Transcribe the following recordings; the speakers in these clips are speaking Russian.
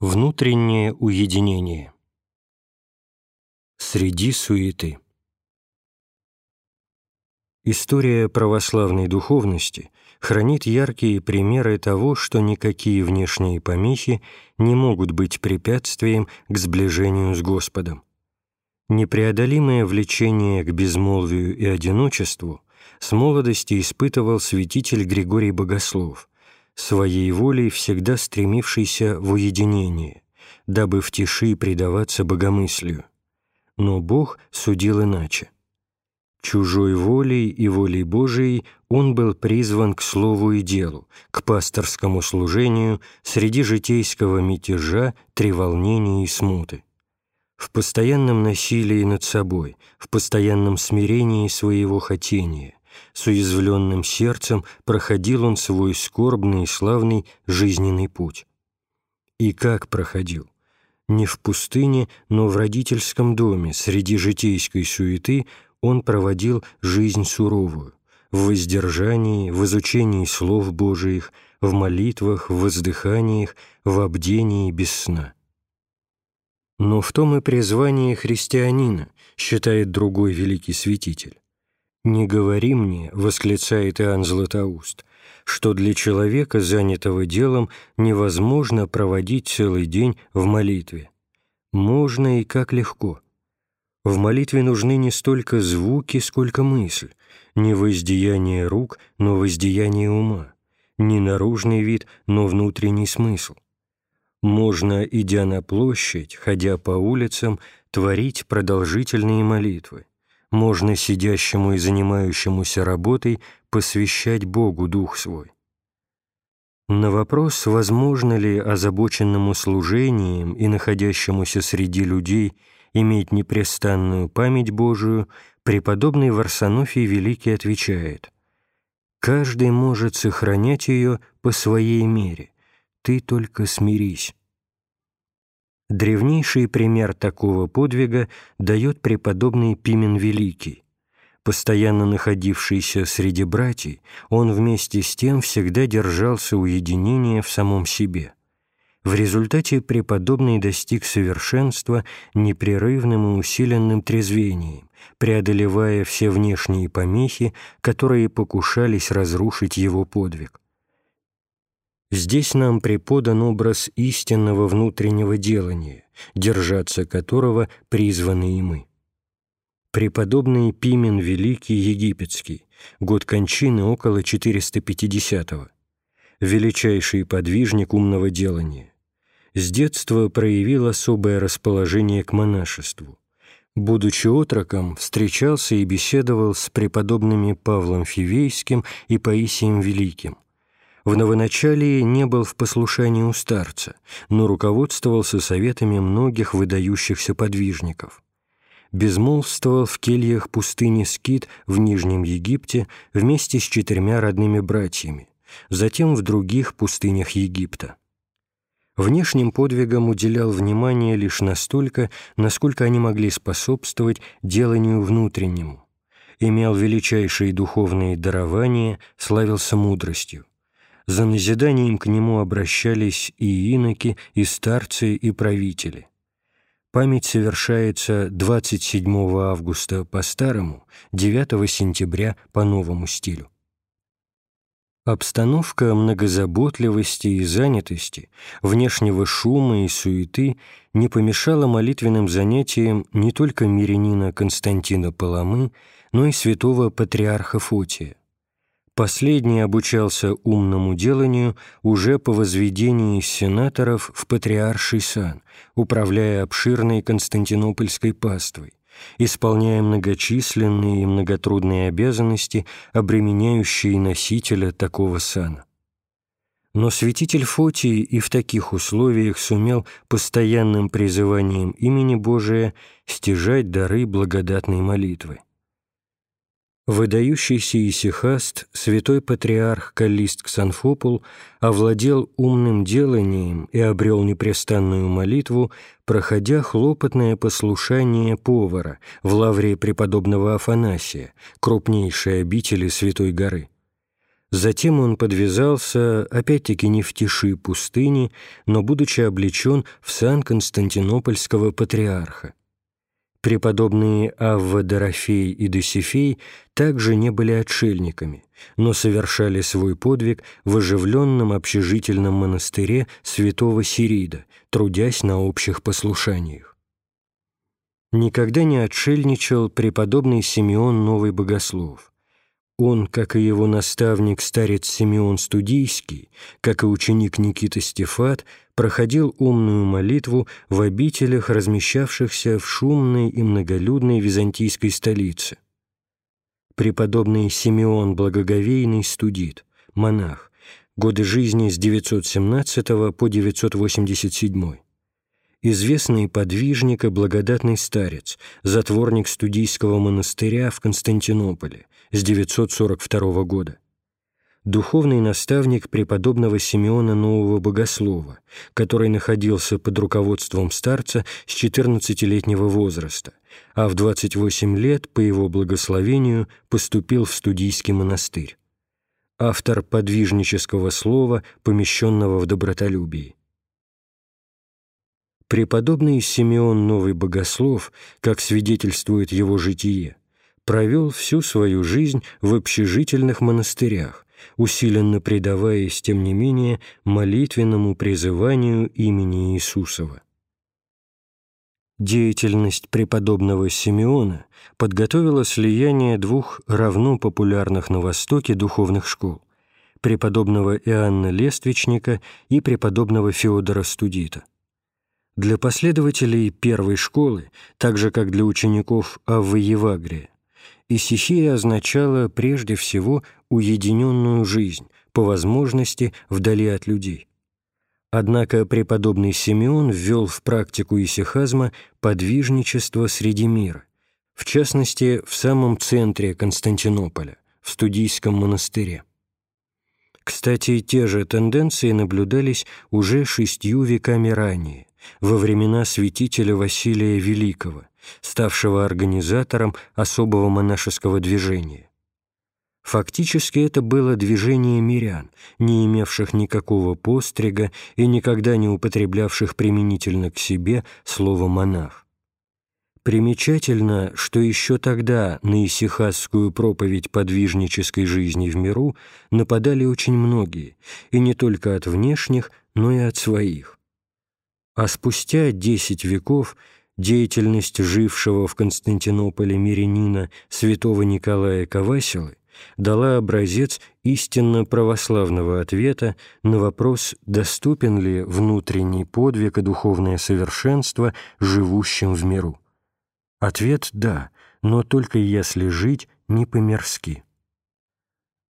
Внутреннее уединение. Среди суеты. История православной духовности хранит яркие примеры того, что никакие внешние помехи не могут быть препятствием к сближению с Господом. Непреодолимое влечение к безмолвию и одиночеству с молодости испытывал святитель Григорий Богослов – своей волей всегда стремившийся в уединение, дабы в тиши предаваться богомыслию. Но Бог судил иначе. Чужой волей и волей Божией он был призван к слову и делу, к пасторскому служению среди житейского мятежа, треволнения и смуты. В постоянном насилии над собой, в постоянном смирении своего хотения, с уязвленным сердцем проходил он свой скорбный и славный жизненный путь. И как проходил? Не в пустыне, но в родительском доме, среди житейской суеты, он проводил жизнь суровую, в воздержании, в изучении слов Божиих, в молитвах, в воздыханиях, в обдении без сна. Но в том и призвание христианина, считает другой великий святитель. «Не говори мне», — восклицает Иоанн Златоуст, «что для человека, занятого делом, невозможно проводить целый день в молитве. Можно и как легко. В молитве нужны не столько звуки, сколько мысль, не воздеяние рук, но воздеяние ума, не наружный вид, но внутренний смысл. Можно, идя на площадь, ходя по улицам, творить продолжительные молитвы можно сидящему и занимающемуся работой посвящать Богу дух свой. На вопрос, возможно ли озабоченному служением и находящемуся среди людей иметь непрестанную память Божию, преподобный Варсонофий Великий отвечает «Каждый может сохранять ее по своей мере, ты только смирись». Древнейший пример такого подвига дает преподобный Пимен Великий. Постоянно находившийся среди братьев, он вместе с тем всегда держался уединения в самом себе. В результате преподобный достиг совершенства непрерывным и усиленным трезвением, преодолевая все внешние помехи, которые покушались разрушить его подвиг. Здесь нам преподан образ истинного внутреннего делания, держаться которого призваны и мы. Преподобный Пимен Великий Египетский, год кончины около 450-го, величайший подвижник умного делания, с детства проявил особое расположение к монашеству. Будучи отроком, встречался и беседовал с преподобными Павлом Фивейским и Паисием Великим, в новоначалии не был в послушании у старца, но руководствовался советами многих выдающихся подвижников. Безмолвствовал в кельях пустыни Скит в Нижнем Египте вместе с четырьмя родными братьями, затем в других пустынях Египта. Внешним подвигам уделял внимание лишь настолько, насколько они могли способствовать деланию внутреннему. Имел величайшие духовные дарования, славился мудростью за назиданием к нему обращались и иноки, и старцы, и правители. Память совершается 27 августа по старому, 9 сентября по новому стилю. Обстановка многозаботливости и занятости, внешнего шума и суеты не помешала молитвенным занятиям не только мирянина Константина Паламы, но и святого патриарха Фотия. Последний обучался умному деланию уже по возведении сенаторов в патриарший сан, управляя обширной Константинопольской паствой, исполняя многочисленные и многотрудные обязанности, обременяющие носителя такого сана. Но святитель Фотий и в таких условиях сумел постоянным призыванием имени Божия стяжать дары благодатной молитвы. Выдающийся исихаст, святой патриарх Каллист Ксанфопул овладел умным деланием и обрел непрестанную молитву, проходя хлопотное послушание повара в лавре преподобного Афанасия, крупнейшей обители Святой горы. Затем он подвязался, опять-таки не в тиши пустыни, но будучи облечен в сан Константинопольского патриарха. Преподобные Авва Дорофей и Досифей также не были отшельниками, но совершали свой подвиг в оживленном общежительном монастыре святого Сирида, трудясь на общих послушаниях. Никогда не отшельничал преподобный Симеон Новый Богослов. Он, как и его наставник старец Симеон Студийский, как и ученик Никита Стефат, проходил умную молитву в обителях, размещавшихся в шумной и многолюдной византийской столице. Преподобный Симеон Благоговейный студит, монах, годы жизни с 917 по 987. Известный подвижник и благодатный старец, затворник студийского монастыря в Константинополе с 942 года духовный наставник преподобного Симеона Нового Богослова, который находился под руководством старца с 14-летнего возраста, а в 28 лет, по его благословению, поступил в студийский монастырь. Автор подвижнического слова, помещенного в добротолюбии. Преподобный Симеон Новый Богослов, как свидетельствует его житие, провел всю свою жизнь в общежительных монастырях, усиленно предаваясь, тем не менее, молитвенному призыванию имени Иисусова. Деятельность преподобного Симеона подготовила слияние двух равно популярных на Востоке духовных школ – преподобного Иоанна Лествичника и преподобного Феодора Студита. Для последователей первой школы, так же как для учеников Аввы Евагрия, исихия означала прежде всего уединенную жизнь, по возможности вдали от людей. Однако преподобный Симеон ввел в практику исихазма подвижничество среди мира, в частности, в самом центре Константинополя, в студийском монастыре. Кстати, те же тенденции наблюдались уже шестью веками ранее, во времена святителя Василия Великого, ставшего организатором особого монашеского движения. Фактически это было движение мирян, не имевших никакого пострига и никогда не употреблявших применительно к себе слово «монах». Примечательно, что еще тогда на исихасскую проповедь подвижнической жизни в миру нападали очень многие, и не только от внешних, но и от своих. А спустя десять веков деятельность жившего в Константинополе мирянина святого Николая Кавасилы дала образец истинно православного ответа на вопрос, доступен ли внутренний подвиг и духовное совершенство живущим в миру. Ответ – да, но только если жить не по-мирски.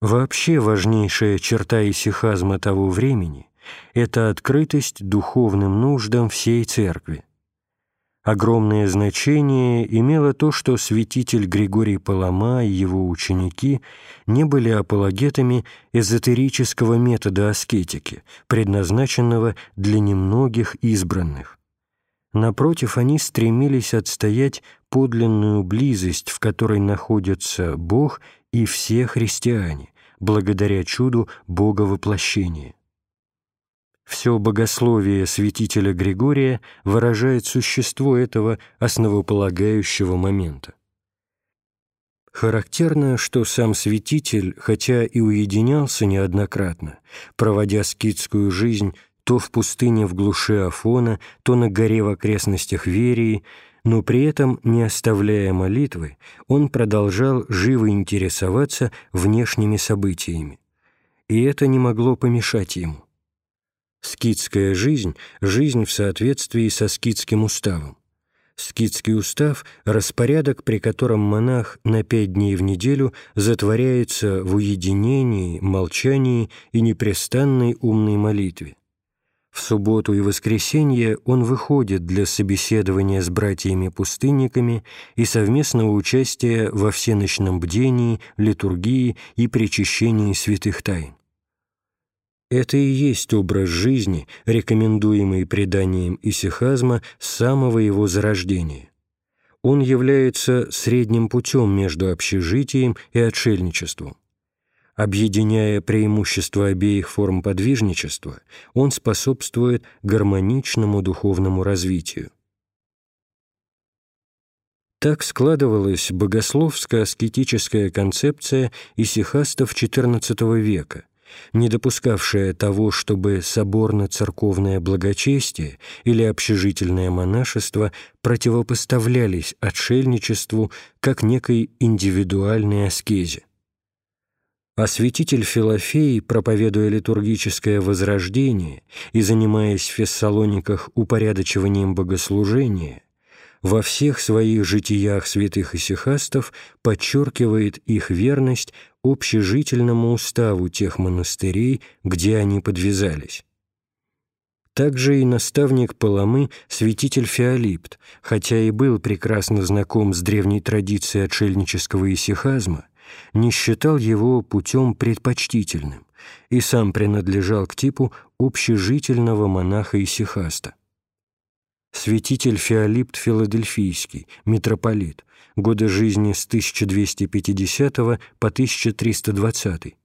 Вообще важнейшая черта исихазма того времени – это открытость духовным нуждам всей Церкви – Огромное значение имело то, что святитель Григорий Палама и его ученики не были апологетами эзотерического метода аскетики, предназначенного для немногих избранных. Напротив, они стремились отстоять подлинную близость, в которой находятся Бог и все христиане, благодаря чуду Бога воплощения. Все богословие святителя Григория выражает существо этого основополагающего момента. Характерно, что сам святитель, хотя и уединялся неоднократно, проводя скитскую жизнь то в пустыне в глуши Афона, то на горе в окрестностях Верии, но при этом, не оставляя молитвы, он продолжал живо интересоваться внешними событиями. И это не могло помешать ему. Скитская жизнь – жизнь в соответствии со скитским уставом. Скитский устав – распорядок, при котором монах на пять дней в неделю затворяется в уединении, молчании и непрестанной умной молитве. В субботу и воскресенье он выходит для собеседования с братьями-пустынниками и совместного участия во всеночном бдении, литургии и причащении святых тайн. Это и есть образ жизни, рекомендуемый преданием исихазма с самого его зарождения. Он является средним путем между общежитием и отшельничеством. Объединяя преимущества обеих форм подвижничества, он способствует гармоничному духовному развитию. Так складывалась богословско-аскетическая концепция исихастов XIV века, не допускавшая того, чтобы соборно-церковное благочестие или общежительное монашество противопоставлялись отшельничеству как некой индивидуальной аскезе. Святитель Филофей, проповедуя литургическое возрождение и занимаясь в Фессалониках упорядочиванием богослужения, во всех своих житиях святых исихастов подчеркивает их верность общежительному уставу тех монастырей, где они подвязались. Также и наставник Паламы, святитель Феолипт, хотя и был прекрасно знаком с древней традицией отшельнического исихазма, не считал его путем предпочтительным и сам принадлежал к типу общежительного монаха-исихаста святитель Феолипт Филадельфийский, митрополит, годы жизни с 1250 по 1320.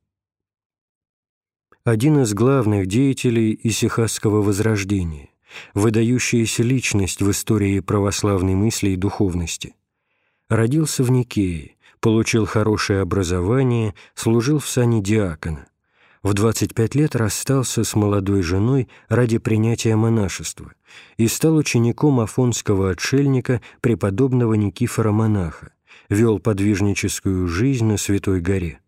Один из главных деятелей исихасского возрождения, выдающаяся личность в истории православной мысли и духовности. Родился в Никее, получил хорошее образование, служил в сане диакона. В 25 лет расстался с молодой женой ради принятия монашества и стал учеником афонского отшельника преподобного Никифора Монаха, вел подвижническую жизнь на Святой горе.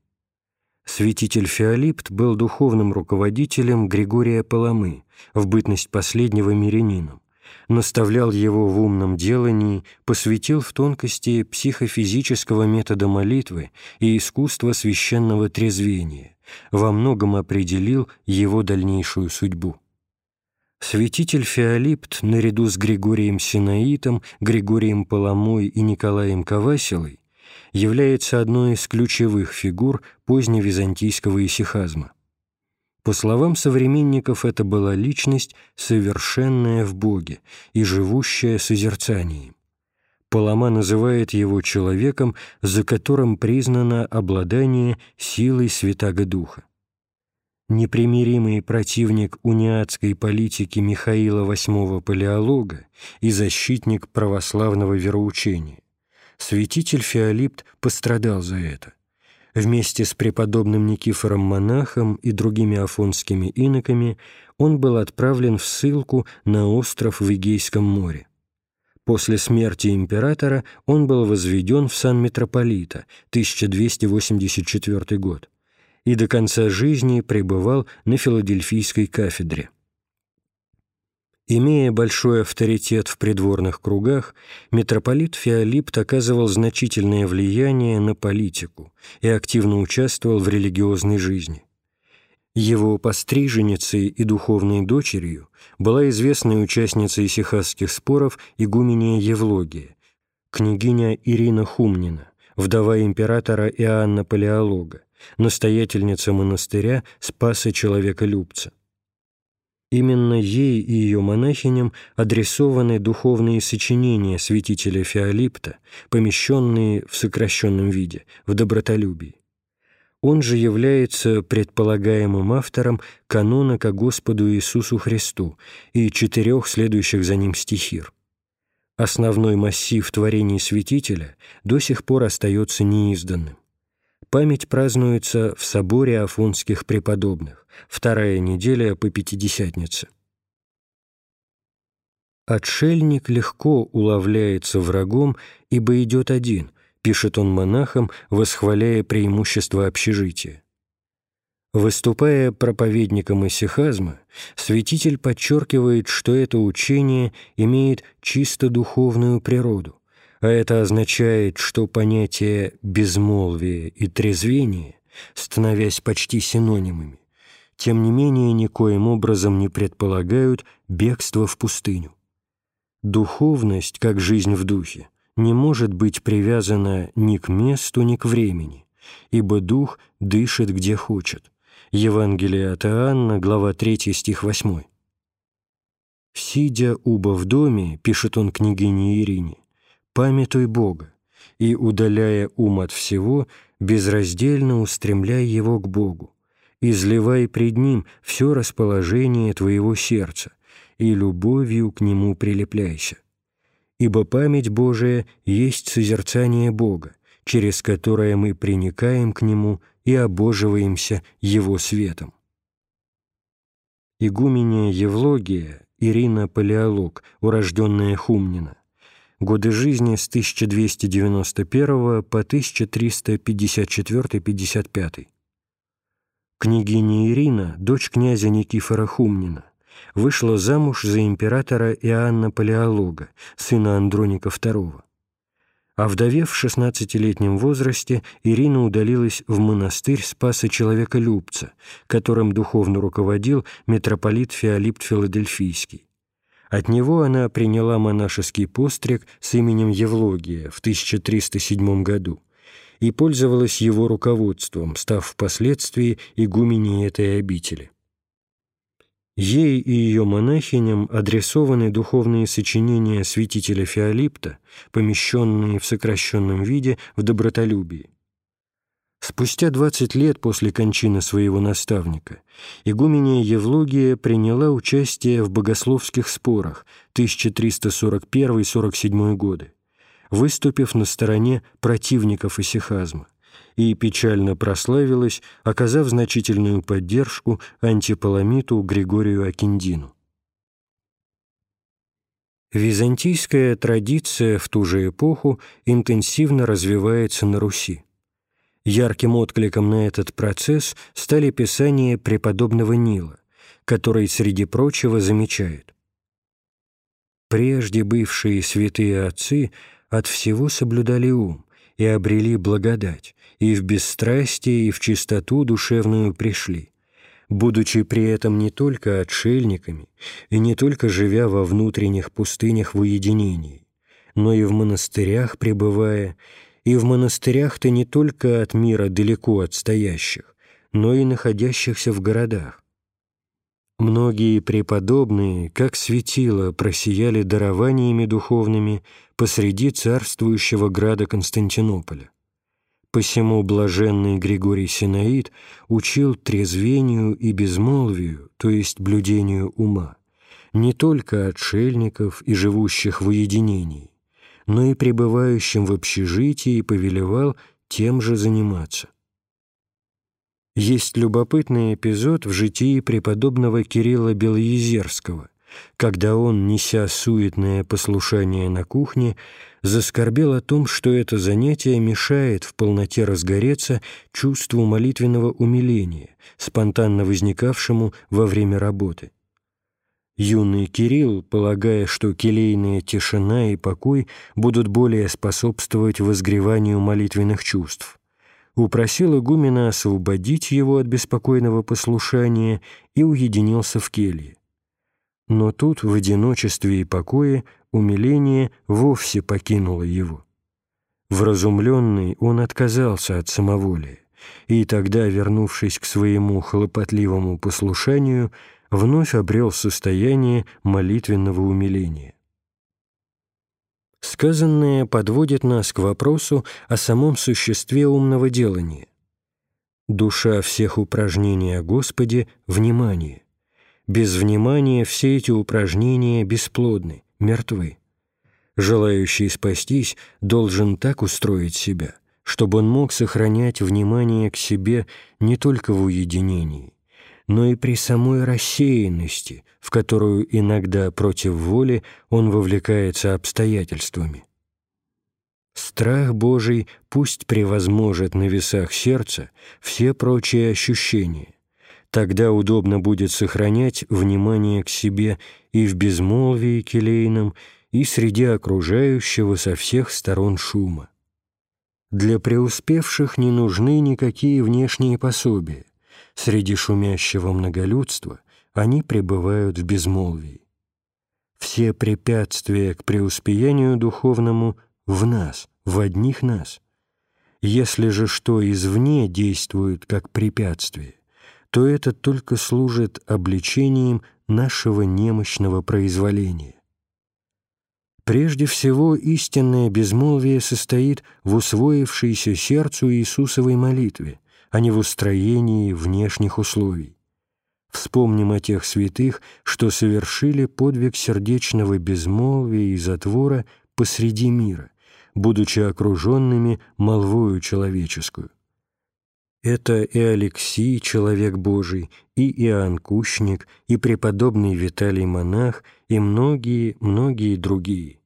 Святитель Феолипт был духовным руководителем Григория Паламы, в бытность последнего мирянином, наставлял его в умном делании, посвятил в тонкости психофизического метода молитвы и искусства священного трезвения, во многом определил его дальнейшую судьбу. Святитель Феолипт, наряду с Григорием Синаитом, Григорием Паламой и Николаем Кавасилой, является одной из ключевых фигур поздневизантийского исихазма. По словам современников, это была личность, совершенная в Боге и живущая созерцанием. Палама называет его человеком, за которым признано обладание силой Святаго Духа. Непримиримый противник униатской политики Михаила VIII Палеолога и защитник православного вероучения. Святитель Феолипт пострадал за это. Вместе с преподобным Никифором монахом и другими афонскими иноками он был отправлен в ссылку на остров в Эгейском море. После смерти императора он был возведен в сан митрополита, 1284 год, и до конца жизни пребывал на Филадельфийской кафедре. Имея большой авторитет в придворных кругах, митрополит Феолипт оказывал значительное влияние на политику и активно участвовал в религиозной жизни. Его постриженицей и духовной дочерью была известная участница исихасских споров игуменья Евлогия, княгиня Ирина Хумнина, вдова императора Иоанна Палеолога, настоятельница монастыря Спаса Человеколюбца. Именно ей и ее монахиням адресованы духовные сочинения святителя Феолипта, помещенные в сокращенном виде, в добротолюбии. Он же является предполагаемым автором канона ко Господу Иисусу Христу и четырех следующих за ним стихир. Основной массив творений святителя до сих пор остается неизданным. Память празднуется в соборе афонских преподобных, вторая неделя по Пятидесятнице. Отшельник легко уловляется врагом, ибо идет один – пишет он монахам, восхваляя преимущества общежития. Выступая проповедником исихазма, святитель подчеркивает, что это учение имеет чисто духовную природу, а это означает, что понятия «безмолвие» и «трезвение», становясь почти синонимами, тем не менее никоим образом не предполагают бегство в пустыню. Духовность, как жизнь в духе, не может быть привязана ни к месту, ни к времени, ибо Дух дышит где хочет. Евангелие от Иоанна, глава 3, стих 8. «Сидя уба в доме, — пишет он княгине Ирине, — памятуй Бога, и, удаляя ум от всего, безраздельно устремляй его к Богу, изливай пред Ним все расположение твоего сердца, и любовью к Нему прилепляйся. Ибо память Божия есть созерцание Бога, через которое мы приникаем к Нему и обоживаемся Его светом. Игуменя Евлогия Ирина Палеолог, урожденная Хумнина, годы жизни с 1291 по 1354-55. Княгиня Ирина, дочь князя Никифора Хумнина, вышла замуж за императора Иоанна Палеолога, сына Андроника II. Овдовев в 16-летнем возрасте, Ирина удалилась в монастырь Спаса Человеколюбца, которым духовно руководил митрополит Феолипт Филадельфийский. От него она приняла монашеский постриг с именем Евлогия в 1307 году и пользовалась его руководством, став впоследствии игуменей этой обители. Ей и ее монахиням адресованы духовные сочинения святителя Феолипта, помещенные в сокращенном виде в добротолюбии. Спустя 20 лет после кончины своего наставника игуменя Евлогия приняла участие в богословских спорах 1341-47 годы, выступив на стороне противников исихазма и печально прославилась, оказав значительную поддержку антипаламиту Григорию Акиндину. Византийская традиция в ту же эпоху интенсивно развивается на Руси. Ярким откликом на этот процесс стали писания преподобного Нила, который, среди прочего, замечает. «Прежде бывшие святые отцы от всего соблюдали ум и обрели благодать, и в бесстрастие, и в чистоту душевную пришли, будучи при этом не только отшельниками и не только живя во внутренних пустынях в уединении, но и в монастырях пребывая, и в монастырях-то не только от мира далеко отстоящих, но и находящихся в городах. Многие преподобные, как светило, просияли дарованиями духовными посреди царствующего града Константинополя. Посему блаженный Григорий Синаид учил трезвению и безмолвию, то есть блюдению ума, не только отшельников и живущих в уединении, но и пребывающим в общежитии повелевал тем же заниматься. Есть любопытный эпизод в житии преподобного Кирилла Белоезерского, когда он, неся суетное послушание на кухне, заскорбел о том, что это занятие мешает в полноте разгореться чувству молитвенного умиления, спонтанно возникавшему во время работы. Юный Кирилл, полагая, что келейная тишина и покой будут более способствовать возгреванию молитвенных чувств, упросил игумена освободить его от беспокойного послушания и уединился в келье. Но тут, в одиночестве и покое, умиление вовсе покинуло его. Вразумленный он отказался от самоволия, и тогда, вернувшись к своему хлопотливому послушанию, вновь обрел состояние молитвенного умиления. Сказанное подводит нас к вопросу о самом существе умного делания. Душа всех упражнений о Господе — внимание. Без внимания все эти упражнения бесплодны, мертвы. Желающий спастись должен так устроить себя, чтобы он мог сохранять внимание к себе не только в уединении, но и при самой рассеянности, в которую иногда против воли он вовлекается обстоятельствами. Страх Божий пусть превозможет на весах сердца все прочие ощущения, Тогда удобно будет сохранять внимание к себе и в безмолвии келейном, и среди окружающего со всех сторон шума. Для преуспевших не нужны никакие внешние пособия. Среди шумящего многолюдства они пребывают в безмолвии. Все препятствия к преуспеянию духовному в нас, в одних нас. Если же что извне действует как препятствие, то это только служит обличением нашего немощного произволения. Прежде всего, истинное безмолвие состоит в усвоившейся сердцу Иисусовой молитве, а не в устроении внешних условий. Вспомним о тех святых, что совершили подвиг сердечного безмолвия и затвора посреди мира, будучи окруженными молвою человеческую. Это и Алексий, человек Божий, и Иоанн Кущник, и преподобный Виталий Монах, и многие, многие другие.